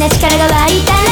な力が湧いたら